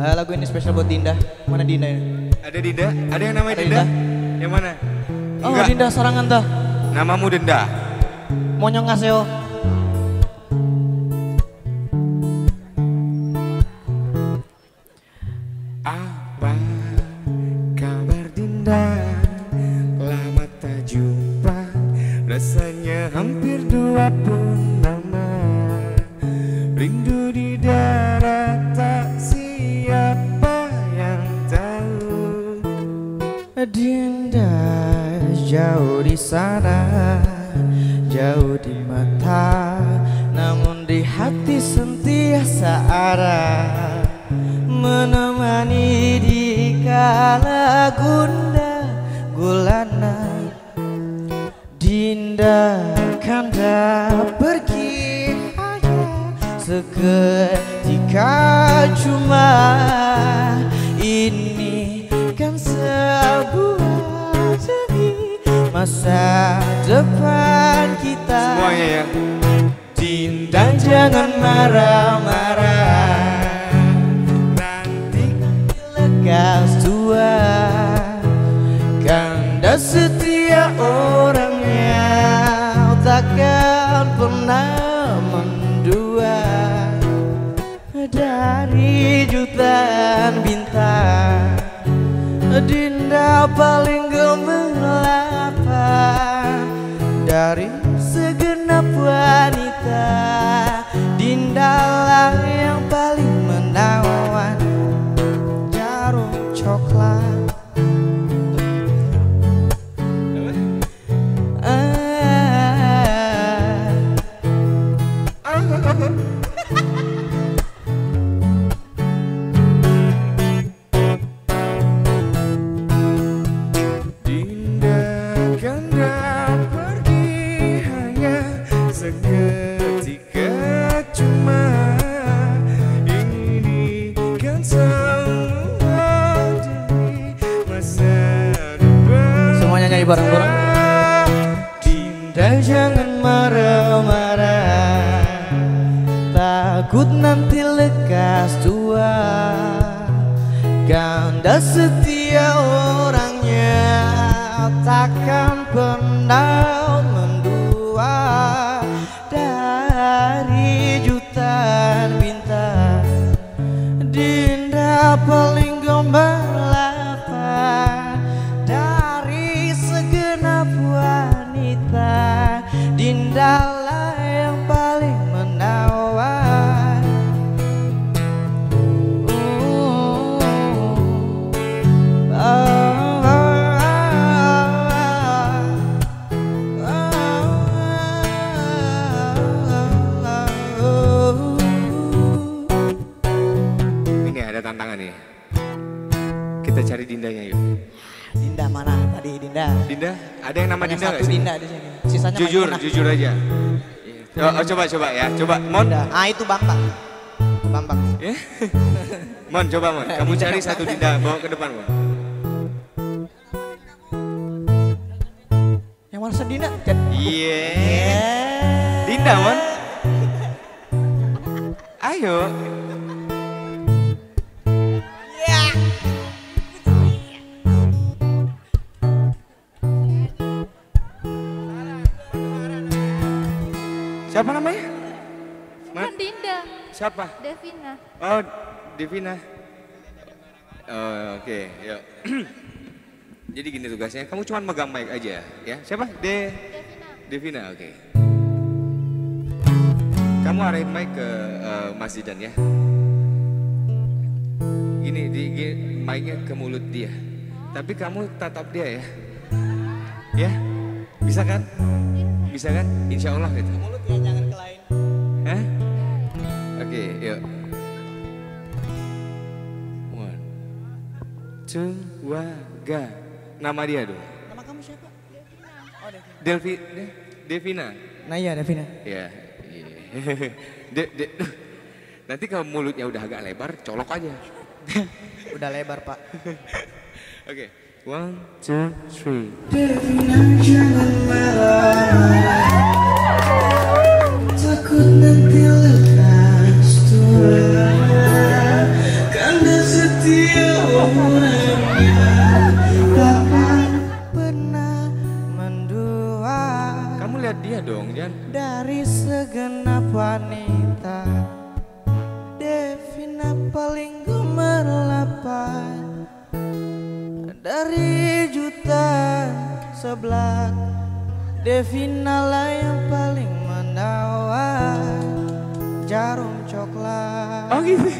Eh, lagu ini spesial buat Dinda. Mana Dinda ini? Ada Dinda? Ada yang namanya Ada Dinda? Dinda. Yang mana? Oh, Enggak. Dinda sarangan dah. Namamu Dinda. Monyong ngaseo. Apa kabar Dinda? Lama tak jumpa Rasanya hampir dua pun di sana, jauh di mata, namun di hati sentiasa ada menemani di kala gunda gulana. Dinda kanda pergi hanya seketika cuma ini kan demi masa depan kita. Semuanya ya. Dinda jangan marah-marah. Nanti lekas tua Kanda setia orangnya Takkan pernah mendua. Dari jutaan bintang Dinda paling Dari segenap wanita Dinda lah yang paling menawan. Jarum coklat seketika cuma ini kan semua masa depan Semuanya nyanyi bareng-bareng. Dinda jangan marah-marah. Takut nanti lekas tua. Ganda setia orangnya Takkan pernah paling tantangan nih Kita cari Dindanya yuk Dinda mana tadi Dinda? Dinda, ada yang nama Hanya Dinda nggak satu sih? Dinda di sini. Sisanya Jujur, jujur aja Oh, oh, coba, coba ya, coba Mon Dinda. Ah itu Bambang. Bambang. Ya. Mon, coba Mon. Kamu Dinda. cari satu Dinda, bawa ke depan Mon. Yang mana sedina? Iya. Dinda Mon. Ayo. Siapa namanya? Ma- Kan Dinda, Siapa? Devina. Oh, Devina. Oh, oke, yuk. Jadi gini tugasnya, kamu cuma megang mic aja, ya. Siapa? De Devina, oke. Kamu arahin mic ke eh, Mas Zidan ya. Gini, di, gini, mic-nya ke mulut dia. Tapi kamu tatap dia ya. Ya? Bisa kan? Bisa kan? Insya Allah gitu. Mulut ya jangan ke lain. Hah? Oke, yuk. One, two, waga. Nama dia dong. Nama kamu siapa? Delvi, De- Devina. Nah iya Devina. Ya. iya. De, de, nanti kalau mulutnya udah agak lebar, colok aja. Udah lebar pak. Oke. One, two, three. Takut Kamu lihat dia dong, Jan. Dari segenap wanita Devina paling gemerlapan Dari jutaan sebelah Devina lah yang paling Jarum coklat. Oh, gitu.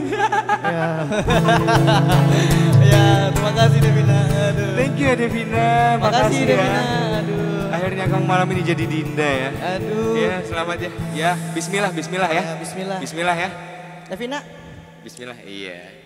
ya ya, terima kasih Devina. Aduh. Thank you ya Devina. Makasih Makasih Devina. ya. Aduh. Akhirnya kamu malam ini jadi Dinda ya. Aduh. Ya, selamat ya. Ya, bismillah, bismillah ya. Ya, bismillah. Bismillah ya. Devina. Bismillah. Iya.